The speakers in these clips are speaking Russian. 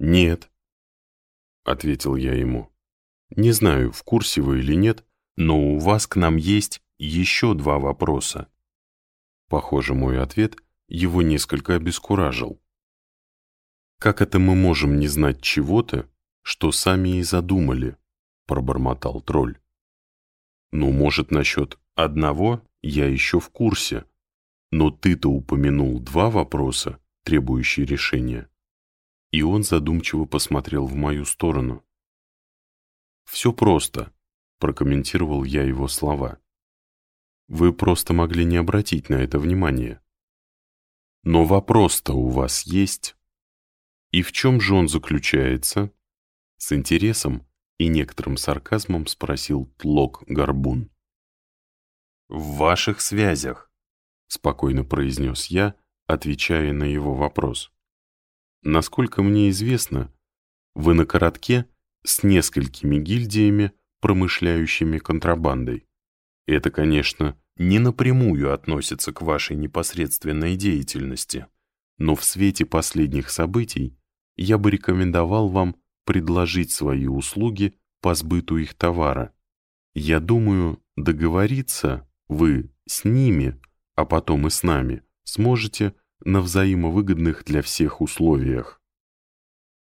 «Нет», — ответил я ему. «Не знаю, в курсе вы или нет, но у вас к нам есть еще два вопроса». Похоже, мой ответ его несколько обескуражил. «Как это мы можем не знать чего-то, что сами и задумали?» — пробормотал тролль. «Ну, может, насчет одного я еще в курсе, но ты-то упомянул два вопроса, требующие решения». И он задумчиво посмотрел в мою сторону. «Все просто», — прокомментировал я его слова. «Вы просто могли не обратить на это внимание. Но вопрос-то у вас есть?» И в чем же он заключается? С интересом и некоторым сарказмом спросил Тлок Горбун. «В ваших связях», — спокойно произнес я, отвечая на его вопрос. «Насколько мне известно, вы на коротке с несколькими гильдиями, промышляющими контрабандой. Это, конечно, не напрямую относится к вашей непосредственной деятельности, но в свете последних событий я бы рекомендовал вам предложить свои услуги по сбыту их товара. Я думаю, договориться вы с ними, а потом и с нами, сможете на взаимовыгодных для всех условиях.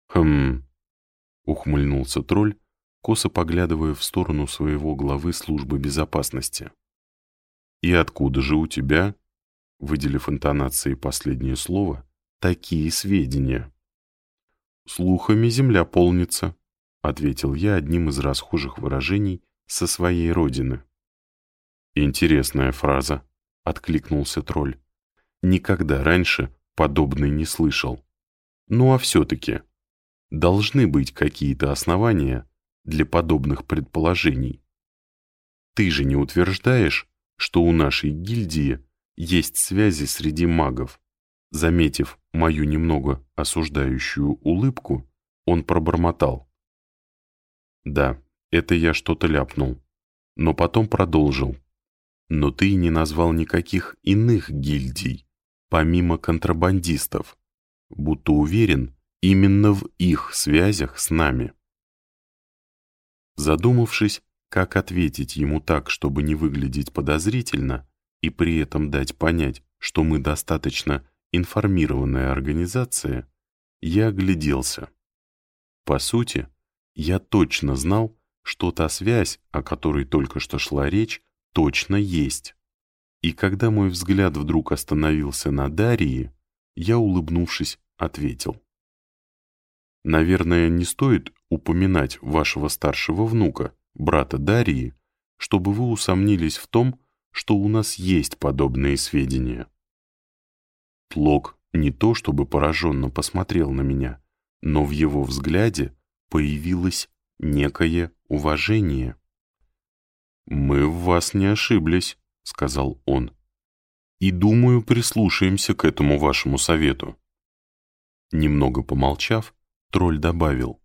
«Хм...» — ухмыльнулся тролль, косо поглядывая в сторону своего главы службы безопасности. «И откуда же у тебя, выделив интонацией последнее слово, такие сведения?» «Слухами земля полнится», — ответил я одним из расхожих выражений со своей родины. «Интересная фраза», — откликнулся тролль. «Никогда раньше подобной не слышал. Ну а все-таки должны быть какие-то основания для подобных предположений. Ты же не утверждаешь, что у нашей гильдии есть связи среди магов?» Заметив мою немного осуждающую улыбку, он пробормотал. «Да, это я что-то ляпнул, но потом продолжил. Но ты не назвал никаких иных гильдий, помимо контрабандистов, будто уверен именно в их связях с нами». Задумавшись, как ответить ему так, чтобы не выглядеть подозрительно и при этом дать понять, что мы достаточно информированная организация, я огляделся. По сути, я точно знал, что та связь, о которой только что шла речь, точно есть. И когда мой взгляд вдруг остановился на Дарии, я, улыбнувшись, ответил. Наверное, не стоит упоминать вашего старшего внука, брата Дарии, чтобы вы усомнились в том, что у нас есть подобные сведения. Тлок не то чтобы пораженно посмотрел на меня, но в его взгляде появилось некое уважение. «Мы в вас не ошиблись», — сказал он. «И, думаю, прислушаемся к этому вашему совету». Немного помолчав, тролль добавил.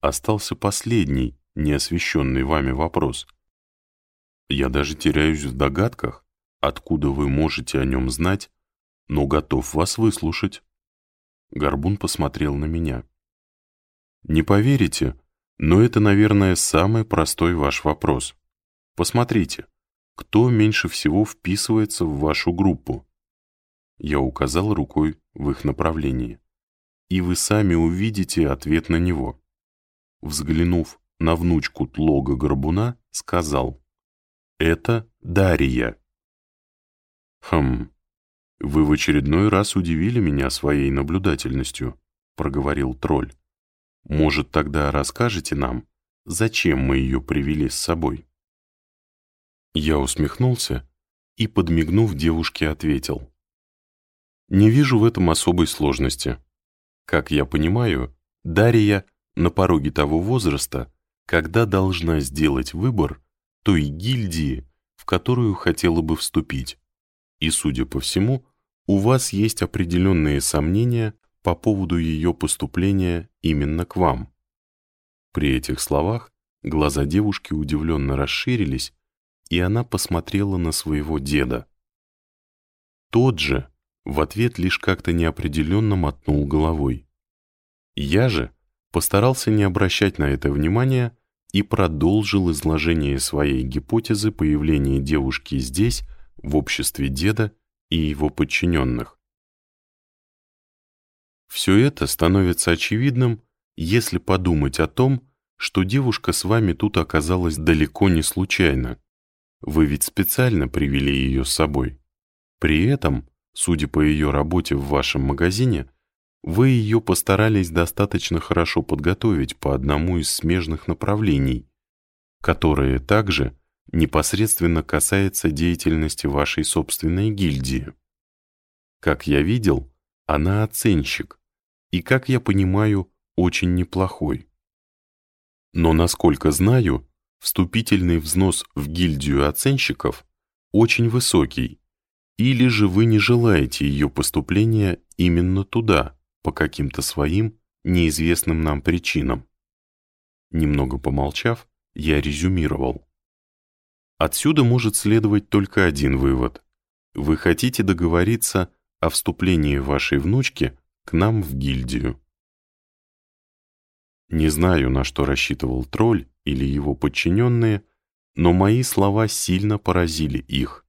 «Остался последний, неосвещенный вами вопрос. Я даже теряюсь в догадках, откуда вы можете о нем знать, но готов вас выслушать». Горбун посмотрел на меня. «Не поверите, но это, наверное, самый простой ваш вопрос. Посмотрите, кто меньше всего вписывается в вашу группу?» Я указал рукой в их направлении. «И вы сами увидите ответ на него». Взглянув на внучку Тлога Горбуна, сказал, «Это Дарья». «Хм, «Вы в очередной раз удивили меня своей наблюдательностью», — проговорил тролль. «Может, тогда расскажете нам, зачем мы ее привели с собой?» Я усмехнулся и, подмигнув девушке, ответил. «Не вижу в этом особой сложности. Как я понимаю, Дарья на пороге того возраста, когда должна сделать выбор той гильдии, в которую хотела бы вступить. И, судя по всему, у вас есть определенные сомнения по поводу ее поступления именно к вам. При этих словах глаза девушки удивленно расширились, и она посмотрела на своего деда. Тот же в ответ лишь как-то неопределенно мотнул головой. Я же постарался не обращать на это внимания и продолжил изложение своей гипотезы появления девушки здесь, в обществе деда и его подчиненных. Все это становится очевидным, если подумать о том, что девушка с вами тут оказалась далеко не случайно. Вы ведь специально привели ее с собой. При этом, судя по ее работе в вашем магазине, вы ее постарались достаточно хорошо подготовить по одному из смежных направлений, которое также непосредственно касается деятельности вашей собственной гильдии. Как я видел, она оценщик, и, как я понимаю, очень неплохой. Но, насколько знаю, вступительный взнос в гильдию оценщиков очень высокий, или же вы не желаете ее поступления именно туда, по каким-то своим неизвестным нам причинам. Немного помолчав, я резюмировал. Отсюда может следовать только один вывод. Вы хотите договориться о вступлении вашей внучки к нам в гильдию. Не знаю, на что рассчитывал тролль или его подчиненные, но мои слова сильно поразили их.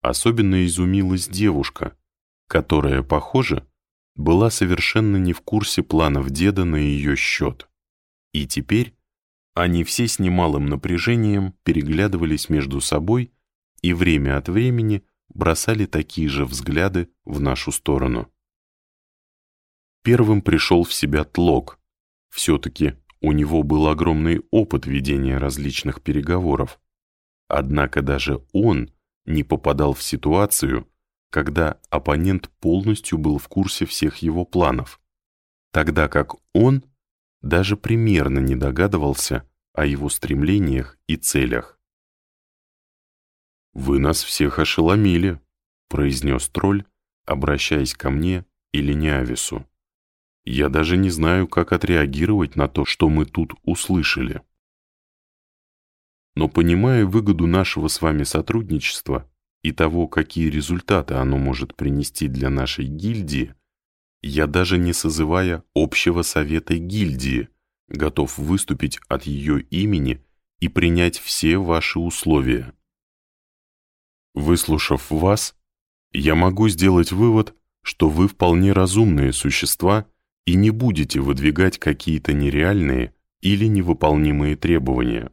Особенно изумилась девушка, которая, похоже, была совершенно не в курсе планов деда на ее счет. И теперь они все с немалым напряжением переглядывались между собой и время от времени бросали такие же взгляды в нашу сторону. Первым пришел в себя Тлок. Все-таки у него был огромный опыт ведения различных переговоров. Однако даже он не попадал в ситуацию, когда оппонент полностью был в курсе всех его планов, тогда как он даже примерно не догадывался о его стремлениях и целях. «Вы нас всех ошеломили», — произнес тролль, обращаясь ко мне или Неавису. «Я даже не знаю, как отреагировать на то, что мы тут услышали. Но понимая выгоду нашего с вами сотрудничества и того, какие результаты оно может принести для нашей гильдии, я даже не созывая общего совета гильдии, готов выступить от ее имени и принять все ваши условия. Выслушав вас, я могу сделать вывод, что вы вполне разумные существа и не будете выдвигать какие-то нереальные или невыполнимые требования.